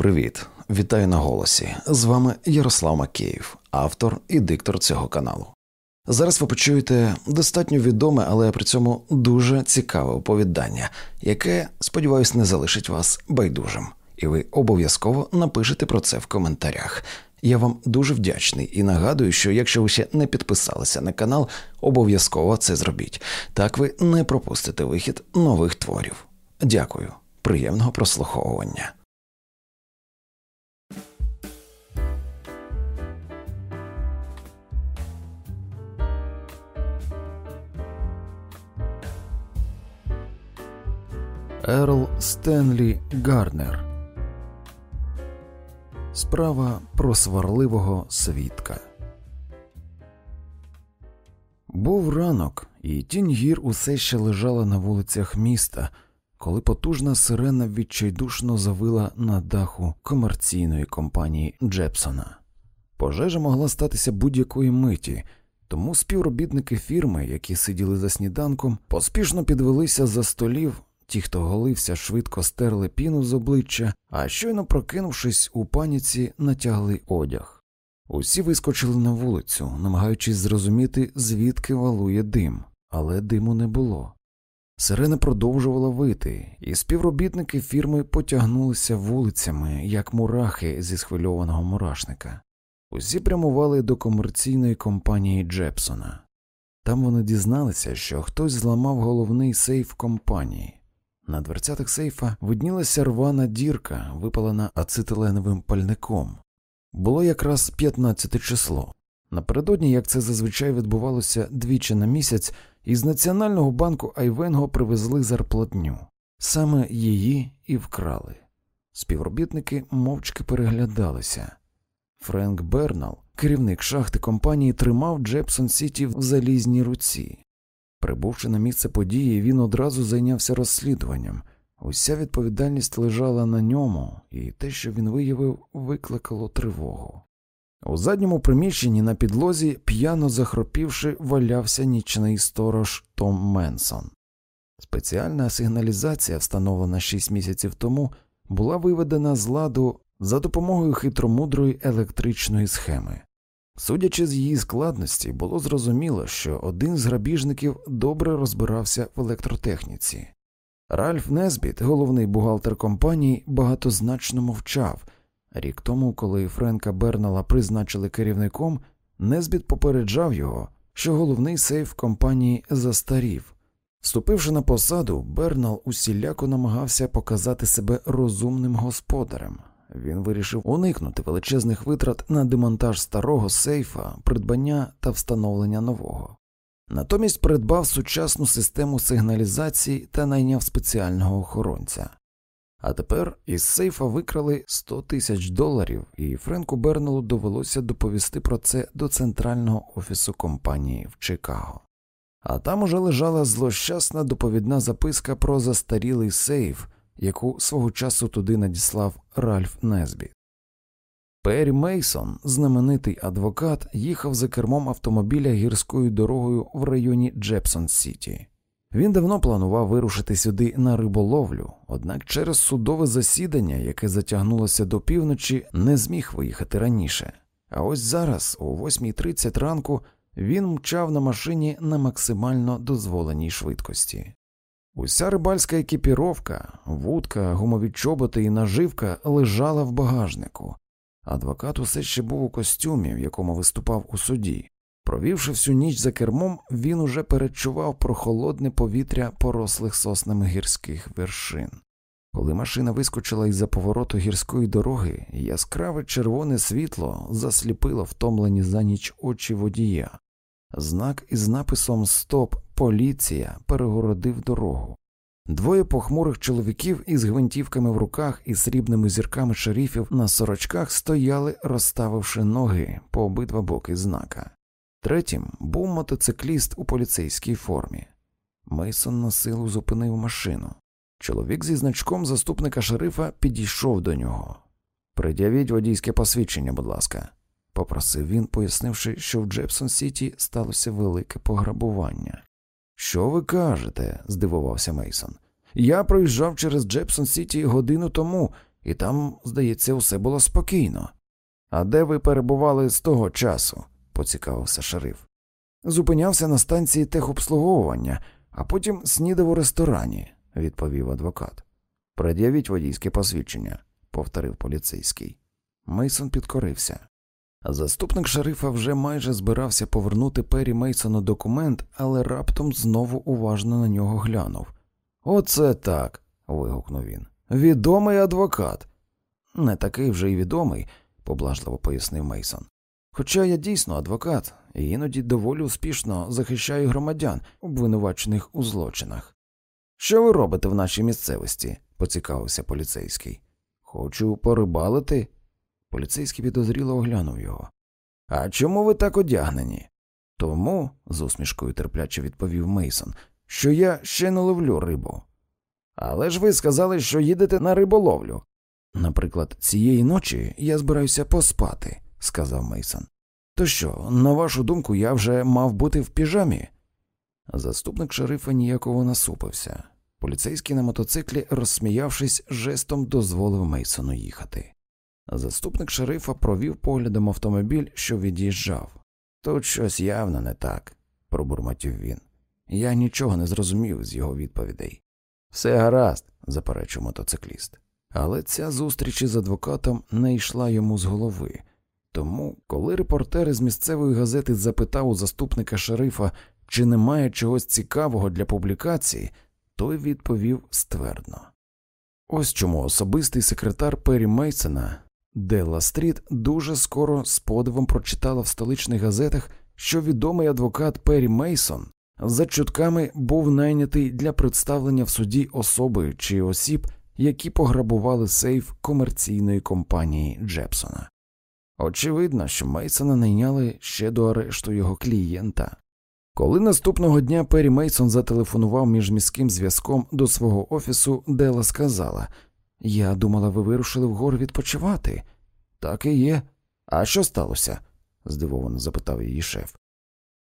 Привіт, вітаю на голосі. З вами Ярослав Макеєв, автор і диктор цього каналу. Зараз ви почуєте достатньо відоме, але при цьому дуже цікаве оповідання, яке, сподіваюсь, не залишить вас байдужим, і ви обов'язково напишете про це в коментарях. Я вам дуже вдячний і нагадую, що якщо ви ще не підписалися на канал, обов'язково це зробіть. Так ви не пропустите вихід нових творів. Дякую, приємного прослуховування. Ерл Стенлі Гарнер Справа про сварливого свідка. Був ранок, і тінь гір усе ще лежала на вулицях міста, коли потужна сирена відчайдушно завила на даху комерційної компанії Джепсона. Пожежа могла статися будь-якої миті, тому співробітники фірми, які сиділи за сніданком, поспішно підвелися за столів Ті, хто голився, швидко стерли піну з обличчя, а щойно прокинувшись у паніці, натягли одяг. Усі вискочили на вулицю, намагаючись зрозуміти, звідки валує дим, але диму не було. Сирена продовжувала вити, і співробітники фірми потягнулися вулицями, як мурахи зі схвильованого мурашника. Усі прямували до комерційної компанії Джепсона. Там вони дізналися, що хтось зламав головний сейф компанії. На дверцятах сейфа виднілася рвана дірка, випалена ацетиленовим пальником. Було якраз 15 число. Напередодні, як це зазвичай відбувалося двічі на місяць, із Національного банку Айвенго привезли зарплатню. Саме її і вкрали. Співробітники мовчки переглядалися. Френк Бернал, керівник шахти компанії, тримав Джепсон Сіті в залізній руці. Прибувши на місце події, він одразу зайнявся розслідуванням. Уся відповідальність лежала на ньому, і те, що він виявив, викликало тривогу. У задньому приміщенні на підлозі, п'яно захропівши, валявся нічний сторож Том Менсон. Спеціальна сигналізація, встановлена шість місяців тому, була виведена з ладу за допомогою хитромудрої електричної схеми. Судячи з її складності, було зрозуміло, що один з грабіжників добре розбирався в електротехніці. Ральф Незбіт, головний бухгалтер компанії, багатозначно мовчав. Рік тому, коли Френка Бернала призначили керівником, Незбіт попереджав його, що головний сейф компанії застарів. Вступивши на посаду, Бернал усіляко намагався показати себе розумним господарем, він вирішив уникнути величезних витрат на демонтаж старого сейфа, придбання та встановлення нового. Натомість придбав сучасну систему сигналізації та найняв спеціального охоронця. А тепер із сейфа викрали 100 тисяч доларів, і Френку Бернелу довелося доповісти про це до центрального офісу компанії в Чикаго. А там уже лежала злощасна доповідна записка про застарілий сейф, яку свого часу туди надіслав Ральф Незбі. Перрі Мейсон, знаменитий адвокат, їхав за кермом автомобіля гірською дорогою в районі Джепсон Сіті. Він давно планував вирушити сюди на риболовлю, однак через судове засідання, яке затягнулося до півночі, не зміг виїхати раніше. А ось зараз, о 8.30 ранку, він мчав на машині на максимально дозволеній швидкості. Уся рибальська екіпіровка, вудка, гумові чоботи і наживка лежала в багажнику. Адвокат усе ще був у костюмі, в якому виступав у суді. Провівши всю ніч за кермом, він уже перечував прохолодне повітря порослих соснами гірських вершин. Коли машина вискочила із за повороту гірської дороги, яскраве червоне світло засліпило втомлені за ніч очі водія. Знак із написом Стоп поліція перегородив дорогу. Двоє похмурих чоловіків із гвинтівками в руках і срібними зірками шерифів на сорочках стояли, розставивши ноги по обидва боки знака. Третім був мотоцикліст у поліцейській формі. Мейсон на силу зупинив машину. Чоловік зі значком заступника шерифа підійшов до нього. Пред'явіть водійське посвідчення, будь ласка попросив він, пояснивши, що в Джепсон Сіті сталося велике пограбування. Що ви кажете? здивувався Мейсон. Я проїжджав через Джепсон Сіті годину тому і там, здається, усе було спокійно. А де ви перебували з того часу? поцікавився шериф. Зупинявся на станції техобслуговування, а потім снідав у ресторані, відповів адвокат. Пред'явіть водійське посвідчення, повторив поліцейський. Мейсон підкорився. Заступник шерифа вже майже збирався повернути Пері Мейсону документ, але раптом знову уважно на нього глянув. Оце так. вигукнув він. Відомий адвокат. Не такий вже й відомий, поблажливо пояснив Мейсон. Хоча я дійсно адвокат і іноді доволі успішно захищаю громадян, обвинувачених у злочинах. Що ви робите в нашій місцевості? поцікавився поліцейський. Хочу порибалити. Поліцейський підозріло оглянув його. А чому ви так одягнені? Тому, з усмішкою терпляче відповів Мейсон, що я ще не ловлю рибу. Але ж ви сказали, що їдете на риболовлю. Наприклад, цієї ночі я збираюся поспати, сказав Мейсон. То що, на вашу думку, я вже мав бути в піжамі? Заступник шерифа ніяково насупився. Поліцейський на мотоциклі, розсміявшись, жестом дозволив Мейсону їхати. Заступник шерифа провів поглядом автомобіль, що від'їжджав. Тут щось явно не так, пробурмотів він. Я нічого не зрозумів з його відповідей. Все гаразд, заперечив мотоцикліст. Але ця зустріч із адвокатом не йшла йому з голови. Тому, коли репортер із місцевої газети запитав у заступника шерифа, чи немає чогось цікавого для публікації, той відповів ствердно. Ось чому особистий секретар Пері Мейсона Делла Стріт дуже скоро з подивом прочитала в столичних газетах, що відомий адвокат Пері Мейсон за чутками був найнятий для представлення в суді особи чи осіб, які пограбували сейф комерційної компанії Джепсона. Очевидно, що Мейсона найняли ще до арешту його клієнта. Коли наступного дня Пері Мейсон зателефонував міжміським зв'язком до свого офісу, Дела сказала Я думала, ви вирушили вгору відпочивати. Так і є. А що сталося? здивовано запитав її шеф.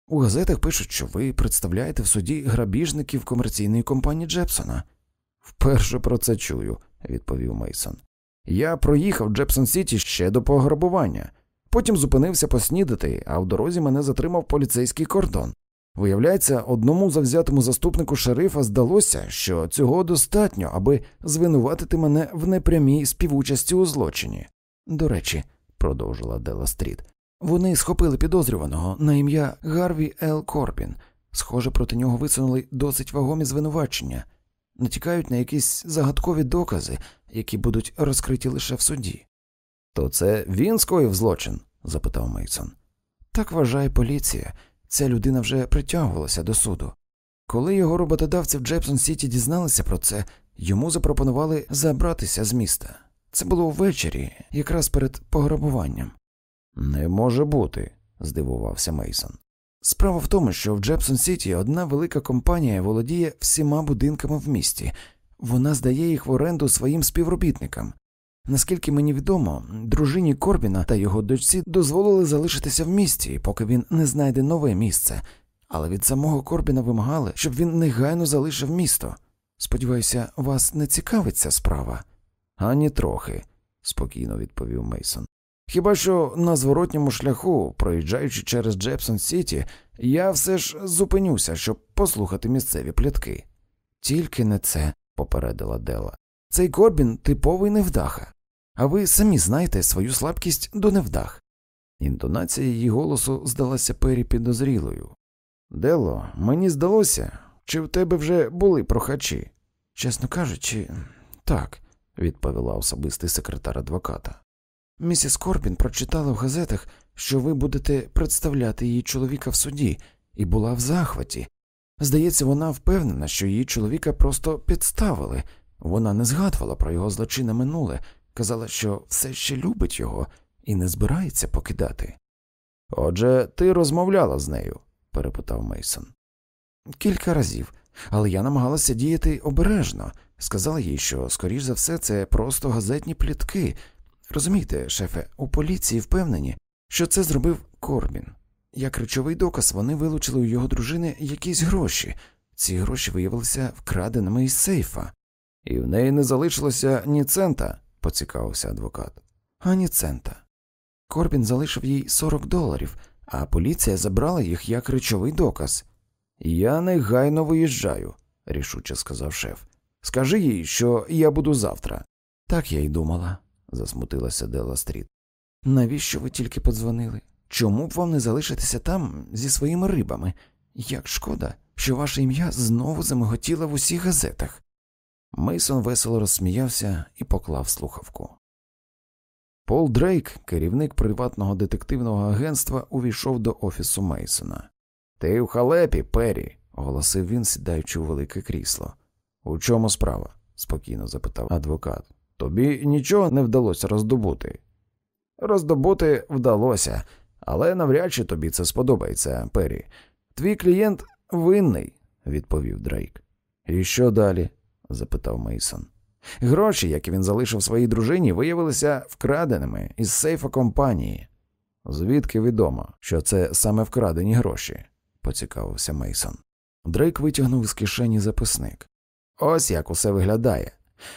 У газетах пишуть, що ви представляєте в суді грабіжників комерційної компанії Джепсона. Вперше про це чую, відповів Мейсон. Я проїхав Джепсон Сіті ще до пограбування, потім зупинився поснідати, а в дорозі мене затримав поліцейський кордон. Виявляється, одному завзятому заступнику шерифа здалося, що цього достатньо, аби звинуватити мене в непрямій співучасті у злочині. До речі, продовжила Делла Стріт, вони схопили підозрюваного на ім'я Гарві Ел Корбін. Схоже, проти нього висунули досить вагомі звинувачення, натякають на якісь загадкові докази, які будуть розкриті лише в суді. То це він скоїв злочин? запитав Мейсон. Так вважає поліція. Ця людина вже притягувалася до суду. Коли його роботодавці в Джепсон Сіті дізналися про це, йому запропонували забратися з міста. Це було ввечері, якраз перед пограбуванням. Не може бути, здивувався Мейсон. Справа в тому, що в Джепсон Сіті одна велика компанія володіє всіма будинками в місті, вона здає їх в оренду своїм співробітникам. Наскільки мені відомо, дружині Корбіна та його дочці дозволили залишитися в місті, поки він не знайде нове місце, але від самого Корбіна вимагали, щоб він негайно залишив місто. Сподіваюся, вас не цікавить ця справа? Ані трохи, спокійно відповів Мейсон. Хіба що на зворотньому шляху, проїжджаючи через Джепсон Сіті, я все ж зупинюся, щоб послухати місцеві плітки. Тільки не це, попередила Дела. Цей Корбін типовий невдаха, а ви самі знаєте свою слабкість до невдах. Інтонація її голосу здалася пері підозрілою. Дело, мені здалося, чи в тебе вже були прохачі? Чесно кажучи, так, відповіла особистий секретар адвоката. Місіс Корбін прочитала в газетах, що ви будете представляти її чоловіка в суді, і була в захваті. Здається, вона впевнена, що її чоловіка просто підставили. Вона не згадувала про його злочинне минуле, казала, що все ще любить його і не збирається покидати. Отже, ти розмовляла з нею? перепитав Мейсон. Кілька разів, але я намагалася діяти обережно, сказала їй, що, скоріш за все, це просто газетні плітки. Розумієте, шефе, у поліції впевнені, що це зробив Корбін. Як речовий доказ вони вилучили у його дружини якісь гроші. Ці гроші виявилися вкраденими із сейфа. І в неї не залишилося ні цента, поцікавився адвокат. Ані цента. Корбін залишив їй 40 доларів, а поліція забрала їх як речовий доказ. Я негайно виїжджаю, рішуче сказав шеф. Скажи їй, що я буду завтра. Так я й думала, засмутилася Дела Стріт. Навіщо ви тільки подзвонили? Чому б вам не залишитися там зі своїми рибами? Як шкода, що ваше ім'я знову замиготіло в усіх газетах. Мейсон весело розсміявся і поклав слухавку. Пол Дрейк, керівник приватного детективного агентства, увійшов до офісу Мейсона. Ти в халепі, Перрі, оголосив він, сідаючи у велике крісло. У чому справа? спокійно запитав адвокат. Тобі нічого не вдалося роздобути. Роздобути вдалося, але навряд чи тобі це сподобається, Перрі. Твій клієнт винний, відповів Дрейк. І що далі? Запитав Мейсон. Гроші, які він залишив своїй дружині, виявилися вкраденими із сейфа компанії. Звідки відомо, що це саме вкрадені гроші? поцікавився Мейсон. Дрейк витягнув із кишені записник. Ось як усе виглядає.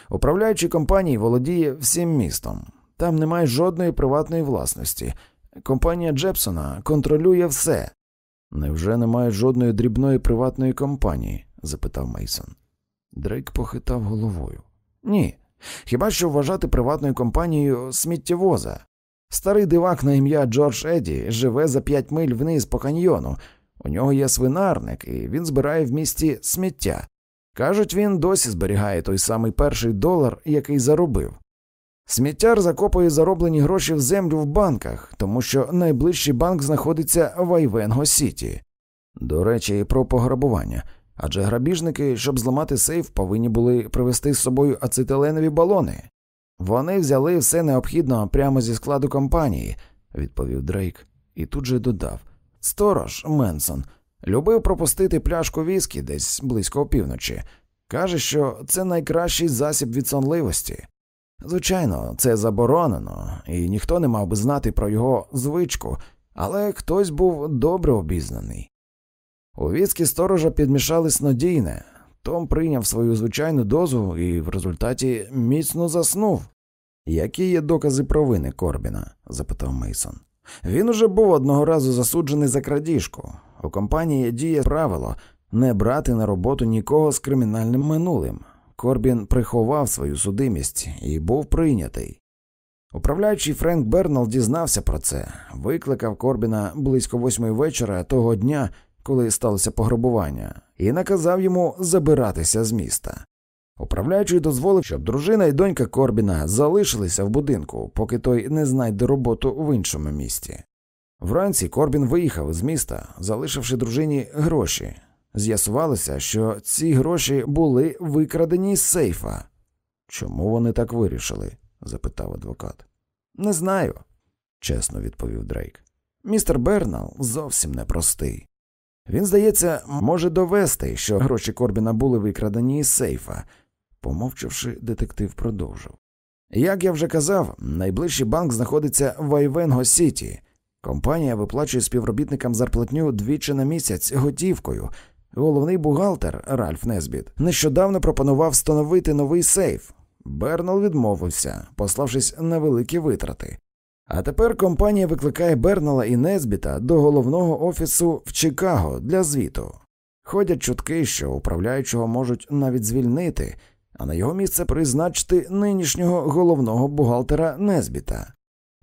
Управляючий компанії володіє всім містом. Там немає жодної приватної власності. Компанія Джепсона контролює все. Невже немає жодної дрібної приватної компанії? запитав Мейсон. Дрейк похитав головою. Ні. Хіба що вважати приватною компанією сміттєвоза. Старий дивак на ім'я Джордж Еді живе за п'ять миль вниз по каньйону. У нього є свинарник, і він збирає в місті сміття. Кажуть, він досі зберігає той самий перший долар, який заробив. Сміттяр закопує зароблені гроші в землю в банках, тому що найближчий банк знаходиться в Айвенго Сіті. До речі, про пограбування. Адже грабіжники, щоб зламати сейф, повинні були привезти з собою ацетиленові балони. Вони взяли все необхідне прямо зі складу компанії, відповів Дрейк, і тут же додав Сторож Менсон любив пропустити пляшку віскі десь близько опівночі. Каже, що це найкращий засіб від сонливості. Звичайно, це заборонено, і ніхто не мав би знати про його звичку, але хтось був добре обізнаний. У віскі сторожа підмішали снодійне, Том прийняв свою звичайну дозу і в результаті міцно заснув. Які є докази провини Корбіна? запитав Мейсон. Він уже був одного разу засуджений за крадіжку. У компанії діє правило не брати на роботу нікого з кримінальним минулим. Корбін приховав свою судимість і був прийнятий. Управляючий Френк Бернал дізнався про це, викликав Корбіна близько восьмої вечора того дня, коли сталося пограбування, і наказав йому забиратися з міста. Управляючий дозволив, щоб дружина і донька Корбіна залишилися в будинку, поки той не знайде роботу в іншому місті. Вранці Корбін виїхав з міста, залишивши дружині гроші. З'ясувалося, що ці гроші були викрадені з сейфа. Чому вони так вирішили? запитав адвокат. Не знаю, чесно відповів Дрейк. Містер Бернал зовсім непростий. Він, здається, може довести, що гроші Корбіна були викрадені із сейфа. Помовчавши, детектив продовжив. Як я вже казав, найближчий банк знаходиться в Айвенго Сіті. Компанія виплачує співробітникам зарплатню двічі на місяць готівкою. Головний бухгалтер Ральф Несбіт нещодавно пропонував встановити новий сейф. Бернал відмовився, пославшись на великі витрати. А тепер компанія викликає Бернала і Несбіта до головного офісу в Чикаго для звіту. Ходять чутки, що управляючого можуть навіть звільнити, а на його місце призначити нинішнього головного бухгалтера Несбіта.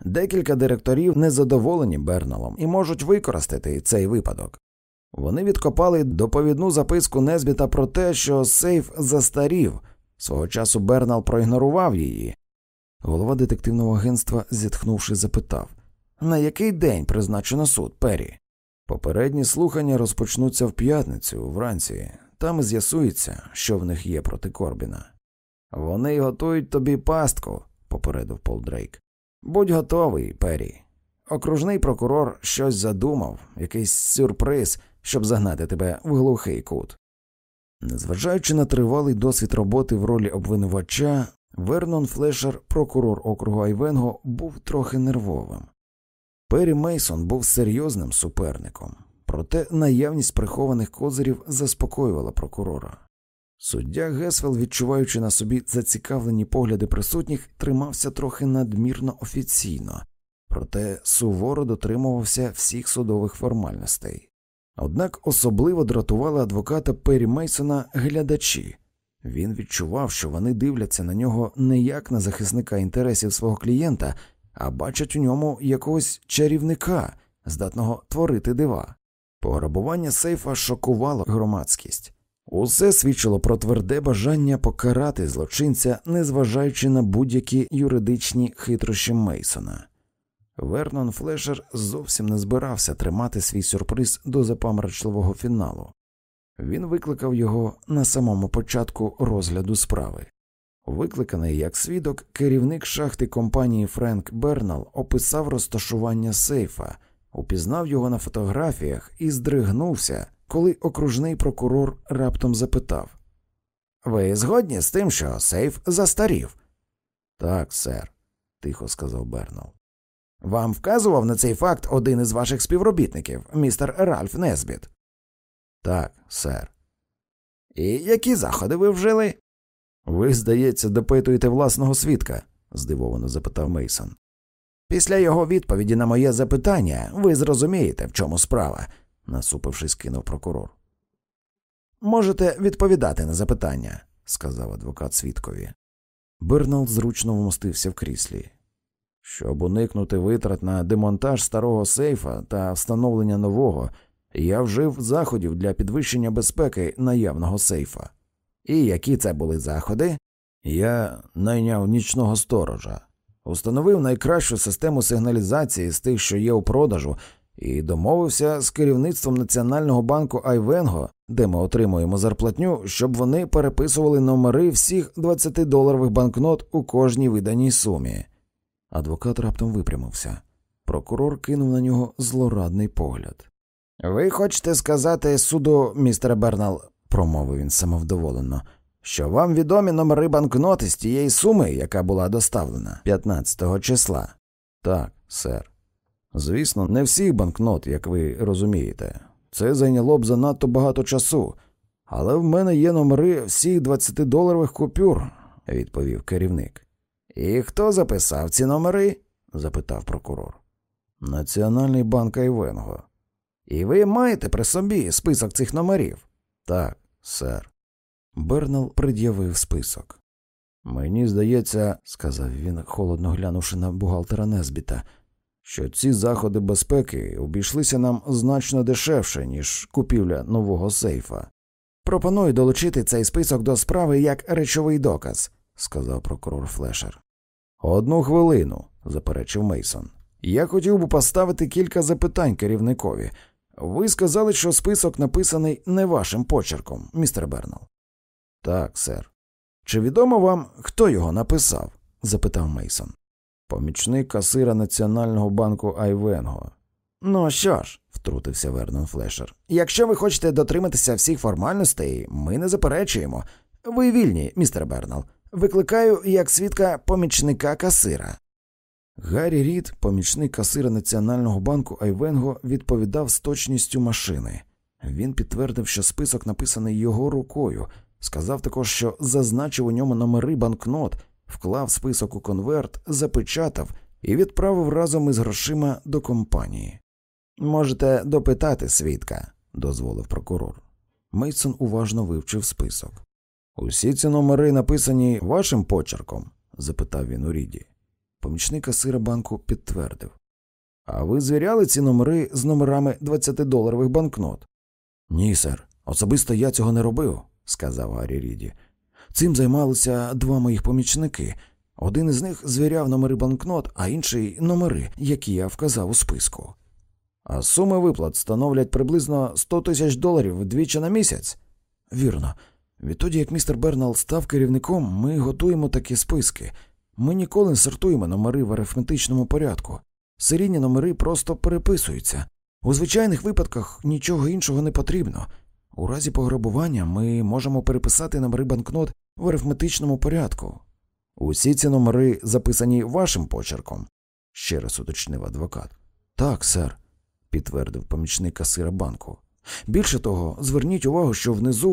Декілька директорів незадоволені Берналом і можуть використати цей випадок. Вони відкопали доповідну записку Несбіта про те, що сейф застарів. Свого часу Бернал проігнорував її. Голова детективного агентства, зітхнувши, запитав На який день призначено суд, Пері? Попередні слухання розпочнуться в п'ятницю вранці, там з'ясується, що в них є проти Корбіна. Вони готують тобі пастку, попередив Пол Дрейк. Будь готовий, Пері. Окружний прокурор щось задумав, якийсь сюрприз, щоб загнати тебе в глухий кут. Незважаючи на тривалий досвід роботи в ролі обвинувача, Вернон Флешер, прокурор округу Айвенго, був трохи нервовим. Пері Мейсон був серйозним суперником, проте наявність прихованих козирів заспокоювала прокурора. Суддя Гесвел, відчуваючи на собі зацікавлені погляди присутніх, тримався трохи надмірно офіційно, проте суворо дотримувався всіх судових формальностей. Однак особливо дратували адвоката Перрі Мейсона глядачі. Він відчував, що вони дивляться на нього не як на захисника інтересів свого клієнта, а бачать у ньому якогось чарівника, здатного творити дива. Пограбування сейфа шокувало громадськість. Усе свідчило про тверде бажання покарати злочинця, незважаючи на будь-які юридичні хитрощі Мейсона. Вернон Флешер зовсім не збирався тримати свій сюрприз до запаморочливого фіналу. Він викликав його на самому початку розгляду справи. Викликаний як свідок, керівник шахти компанії Френк Бернал описав розташування сейфа, упізнав його на фотографіях і здригнувся, коли окружний прокурор раптом запитав Ви згодні з тим, що сейф застарів? Так, сер, тихо сказав Бернал. Вам вказував на цей факт один із ваших співробітників, містер Ральф Несбіт? Так, сер. І які заходи ви вжили? Ви, здається, допитуєте власного свідка? здивовано запитав Мейсон. Після його відповіді на моє запитання ви зрозумієте, в чому справа, насупившись, кинув прокурор. Можете відповідати на запитання, сказав адвокат свідкові. Бернал зручно вмостився в кріслі. Щоб уникнути витрат на демонтаж старого сейфа та встановлення нового, я вжив заходів для підвищення безпеки наявного сейфа. І які це були заходи? Я найняв нічного сторожа, установив найкращу систему сигналізації з тих, що є у продажу, і домовився з керівництвом Національного банку Айвенго, де ми отримуємо зарплатню, щоб вони переписували номери всіх 20-доларових банкнот у кожній виданій сумі. Адвокат раптом випрямився. Прокурор кинув на нього злорадний погляд. Ви хочете сказати суду, містере Бернал, промовив він самовдоволено, що вам відомі номери банкноти з тієї суми, яка була доставлена 15-го числа. Так, сер. Звісно, не всіх банкнот, як ви розумієте. Це зайняло б занадто багато часу. Але в мене є номери всіх 20-доларових купюр, відповів керівник. І хто записав ці номери? запитав прокурор. Національний банк Айвенго. І ви маєте при собі список цих номерів? Так, сер. Бернал пред'явив список. Мені здається, сказав він, холодно глянувши на бухгалтера Незбіта, що ці заходи безпеки обійшлися нам значно дешевше, ніж купівля нового сейфа. Пропоную долучити цей список до справи як речовий доказ, сказав прокурор Флешер. Одну хвилину, заперечив Мейсон. Я хотів би поставити кілька запитань керівникові. Ви сказали, що список написаний не вашим почерком, містер Бернал. Так, сер. Чи відомо вам, хто його написав? запитав Мейсон. Помічник касира Національного банку Айвенго. Ну що ж, втрутився Вернон Флешер. Якщо ви хочете дотриматися всіх формальностей, ми не заперечуємо. Ви вільні, містер Бернал. Викликаю як свідка помічника касира. Гаррі Рід, помічник касира Національного банку Айвенго, відповідав з точністю машини. Він підтвердив, що список написаний його рукою, сказав також, що зазначив у ньому номери банкнот, вклав список у конверт, запечатав і відправив разом із грошима до компанії. Можете допитати свідка, дозволив прокурор. Мейсон уважно вивчив список. Усі ці номери написані вашим почерком? запитав він у Ріді. Помічник касира банку підтвердив. А ви звіряли ці номери з номерами 20-доларових банкнот? Ні, сер. Особисто я цього не робив, сказав Гаррі Ріді. Цим займалися два моїх помічники. Один із них звіряв номери банкнот, а інший номери, які я вказав у списку. А суми виплат становлять приблизно 100 тисяч доларів двічі на місяць. Вірно. Відтоді, як містер Бернал став керівником, ми готуємо такі списки. Ми ніколи не сортуємо номери в арифметичному порядку. Серійні номери просто переписуються. У звичайних випадках нічого іншого не потрібно. У разі пограбування ми можемо переписати номери банкнот в арифметичному порядку. Усі ці номери записані вашим почерком, ще раз уточнив адвокат. Так, сер, підтвердив помічник касира банку. Більше того, зверніть увагу, що внизу